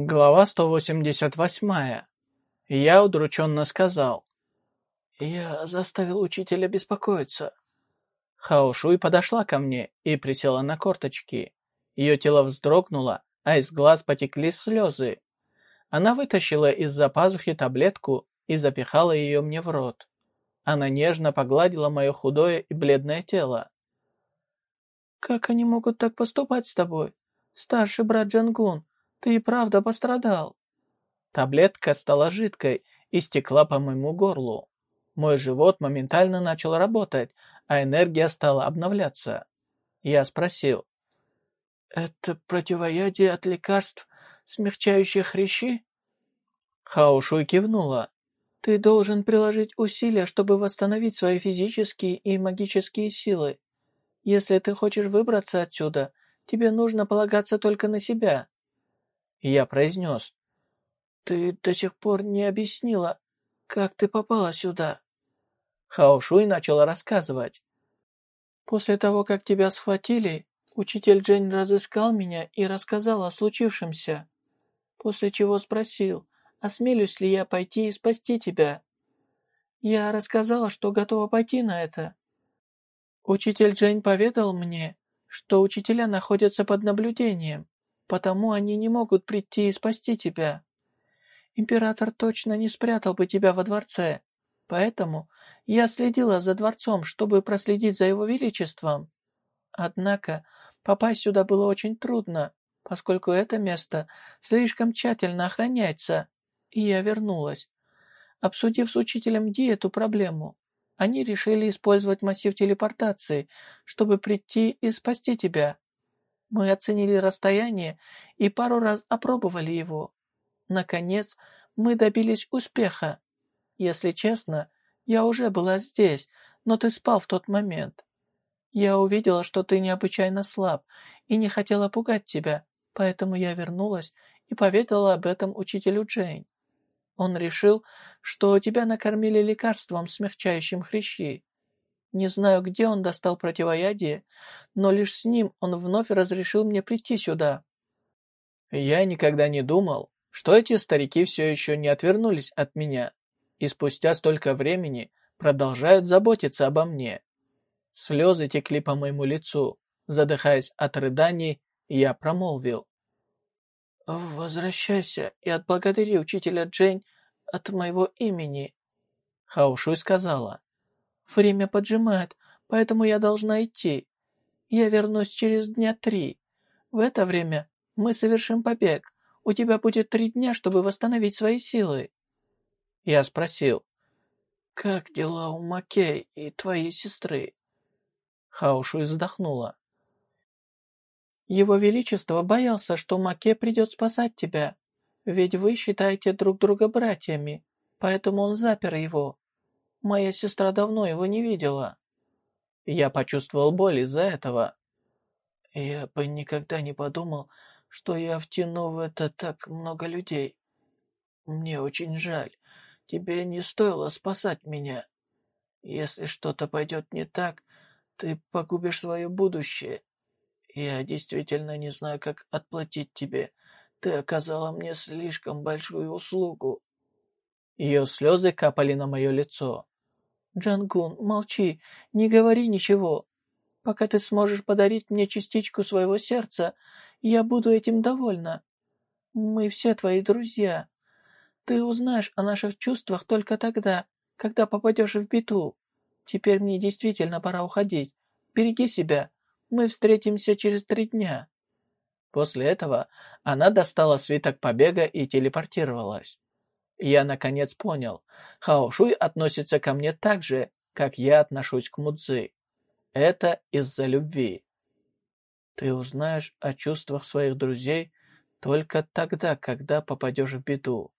Глава 188. Я удрученно сказал. «Я заставил учителя беспокоиться». Хаошуй подошла ко мне и присела на корточки. Ее тело вздрогнуло, а из глаз потекли слезы. Она вытащила из-за пазухи таблетку и запихала ее мне в рот. Она нежно погладила мое худое и бледное тело. «Как они могут так поступать с тобой? Старший брат Джангун, ты и правда пострадал. Таблетка стала жидкой и стекла по моему горлу. Мой живот моментально начал работать, а энергия стала обновляться. Я спросил. «Это противоядие от лекарств, смягчающих хрящи?» Хаошуй кивнула. «Ты должен приложить усилия, чтобы восстановить свои физические и магические силы. Если ты хочешь выбраться отсюда, тебе нужно полагаться только на себя. Я произнес. «Ты до сих пор не объяснила, как ты попала сюда?» Хаошуй начала рассказывать. «После того, как тебя схватили, учитель Джень разыскал меня и рассказал о случившемся, после чего спросил, осмелюсь ли я пойти и спасти тебя. Я рассказала, что готова пойти на это. Учитель Джень поведал мне, что учителя находятся под наблюдением, потому они не могут прийти и спасти тебя. Император точно не спрятал бы тебя во дворце, поэтому я следила за дворцом, чтобы проследить за его величеством. Однако попасть сюда было очень трудно, поскольку это место слишком тщательно охраняется, и я вернулась. Обсудив с учителем Ди эту проблему, они решили использовать массив телепортации, чтобы прийти и спасти тебя. Мы оценили расстояние и пару раз опробовали его. Наконец, мы добились успеха. Если честно, я уже была здесь, но ты спал в тот момент. Я увидела, что ты необычайно слаб и не хотела пугать тебя, поэтому я вернулась и поведала об этом учителю Джейн. Он решил, что тебя накормили лекарством, смягчающим хрящи. Не знаю, где он достал противоядие, но лишь с ним он вновь разрешил мне прийти сюда. Я никогда не думал, что эти старики все еще не отвернулись от меня и спустя столько времени продолжают заботиться обо мне. Слезы текли по моему лицу. Задыхаясь от рыданий, я промолвил. «Возвращайся и отблагодари учителя Джейн от моего имени», Хаушуй сказала. Время поджимает, поэтому я должна идти. Я вернусь через дня три. В это время мы совершим побег. У тебя будет три дня, чтобы восстановить свои силы. Я спросил, как дела у Макей и твоей сестры? Хаушу вздохнула. Его Величество боялся, что Маке придет спасать тебя, ведь вы считаете друг друга братьями, поэтому он запер его. Моя сестра давно его не видела. Я почувствовал боль из-за этого. Я бы никогда не подумал, что я втяну в это так много людей. Мне очень жаль. Тебе не стоило спасать меня. Если что-то пойдет не так, ты погубишь свое будущее. Я действительно не знаю, как отплатить тебе. Ты оказала мне слишком большую услугу. Ее слезы капали на мое лицо. «Джангун, молчи, не говори ничего. Пока ты сможешь подарить мне частичку своего сердца, я буду этим довольна. Мы все твои друзья. Ты узнаешь о наших чувствах только тогда, когда попадешь в беду. Теперь мне действительно пора уходить. Береги себя. Мы встретимся через три дня». После этого она достала свиток побега и телепортировалась. Я наконец понял, Хао Шуй относится ко мне так же, как я отношусь к Мудзи. Это из-за любви. Ты узнаешь о чувствах своих друзей только тогда, когда попадешь в беду.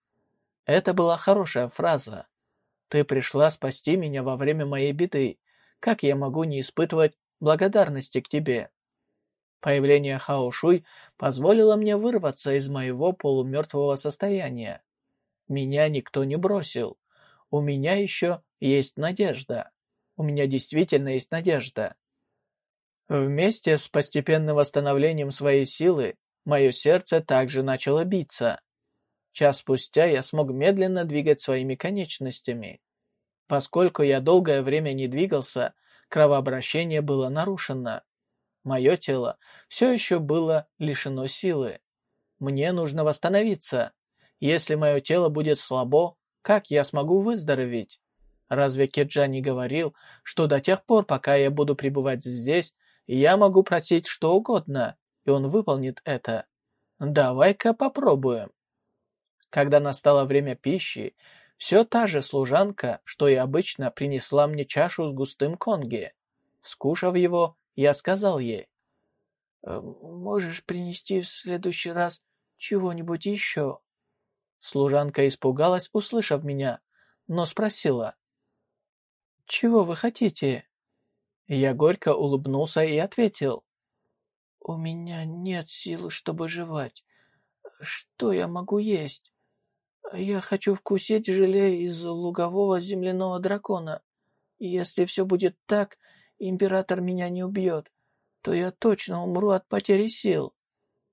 Это была хорошая фраза. Ты пришла спасти меня во время моей беды. Как я могу не испытывать благодарности к тебе? Появление Хао Шуй позволило мне вырваться из моего полумертвого состояния. Меня никто не бросил. У меня еще есть надежда. У меня действительно есть надежда. Вместе с постепенным восстановлением своей силы, мое сердце также начало биться. Час спустя я смог медленно двигать своими конечностями. Поскольку я долгое время не двигался, кровообращение было нарушено. Мое тело все еще было лишено силы. Мне нужно восстановиться. Если мое тело будет слабо, как я смогу выздороветь? Разве Кеджа не говорил, что до тех пор, пока я буду пребывать здесь, я могу просить что угодно, и он выполнит это? Давай-ка попробуем. Когда настало время пищи, все та же служанка, что и обычно, принесла мне чашу с густым конги. Скушав его, я сказал ей, «Э, «Можешь принести в следующий раз чего-нибудь еще?» Служанка испугалась, услышав меня, но спросила, «Чего вы хотите?» Я горько улыбнулся и ответил, «У меня нет сил, чтобы жевать. Что я могу есть?» «Я хочу вкусить желе из лугового земляного дракона. Если все будет так, император меня не убьет, то я точно умру от потери сил».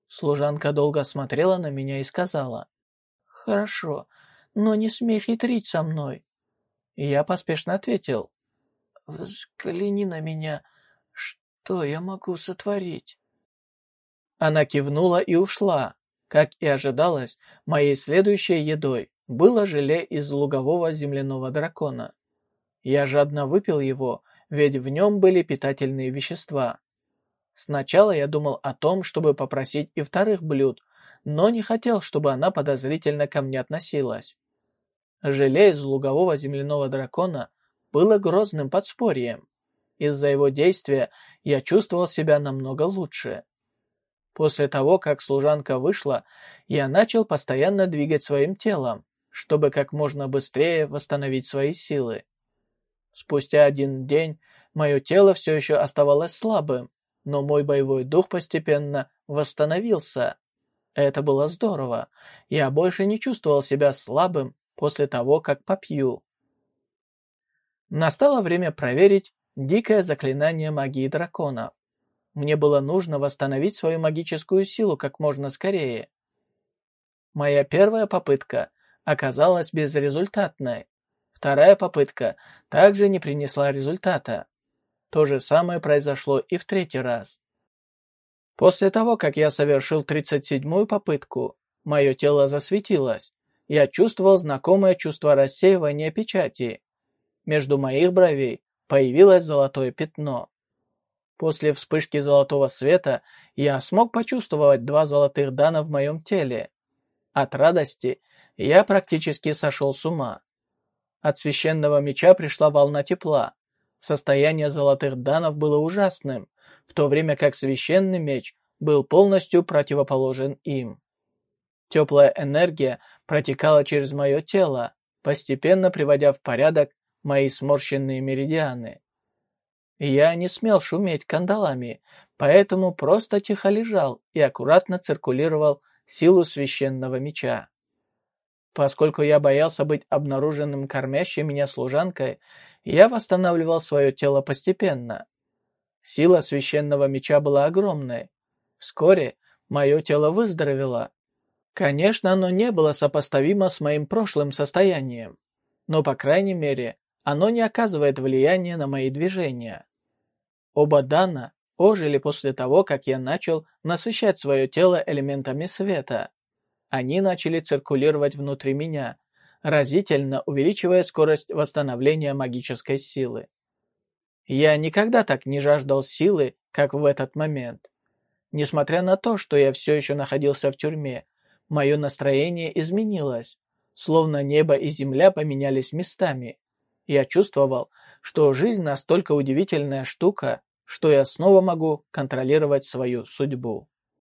Служанка долго смотрела на меня и сказала, «Хорошо, но не смей хитрить со мной». Я поспешно ответил, «Взгляни на меня, что я могу сотворить?» Она кивнула и ушла. Как и ожидалось, моей следующей едой было желе из лугового земляного дракона. Я жадно выпил его, ведь в нем были питательные вещества. Сначала я думал о том, чтобы попросить и вторых блюд, но не хотел, чтобы она подозрительно ко мне относилась. Желе из лугового земляного дракона было грозным подспорьем. Из-за его действия я чувствовал себя намного лучше. После того, как служанка вышла, я начал постоянно двигать своим телом, чтобы как можно быстрее восстановить свои силы. Спустя один день мое тело все еще оставалось слабым, но мой боевой дух постепенно восстановился. Это было здорово. Я больше не чувствовал себя слабым после того, как попью. Настало время проверить дикое заклинание магии дракона. Мне было нужно восстановить свою магическую силу как можно скорее. Моя первая попытка оказалась безрезультатной. Вторая попытка также не принесла результата. То же самое произошло и в третий раз. После того, как я совершил 37-ю попытку, мое тело засветилось. Я чувствовал знакомое чувство рассеивания печати. Между моих бровей появилось золотое пятно. После вспышки золотого света я смог почувствовать два золотых дана в моем теле. От радости я практически сошел с ума. От священного меча пришла волна тепла. Состояние золотых данов было ужасным, в то время как священный меч был полностью противоположен им. Теплая энергия протекала через мое тело, постепенно приводя в порядок мои сморщенные меридианы. Я не смел шуметь кандалами, поэтому просто тихо лежал и аккуратно циркулировал силу священного меча. Поскольку я боялся быть обнаруженным кормящей меня служанкой, я восстанавливал свое тело постепенно. Сила священного меча была огромной. Вскоре мое тело выздоровело. Конечно, оно не было сопоставимо с моим прошлым состоянием, но, по крайней мере, оно не оказывает влияния на мои движения. Оба Дана ожили после того, как я начал насыщать свое тело элементами света. Они начали циркулировать внутри меня, разительно увеличивая скорость восстановления магической силы. Я никогда так не жаждал силы, как в этот момент. Несмотря на то, что я все еще находился в тюрьме, мое настроение изменилось, словно небо и земля поменялись местами. Я чувствовал, что жизнь настолько удивительная штука, что я снова могу контролировать свою судьбу.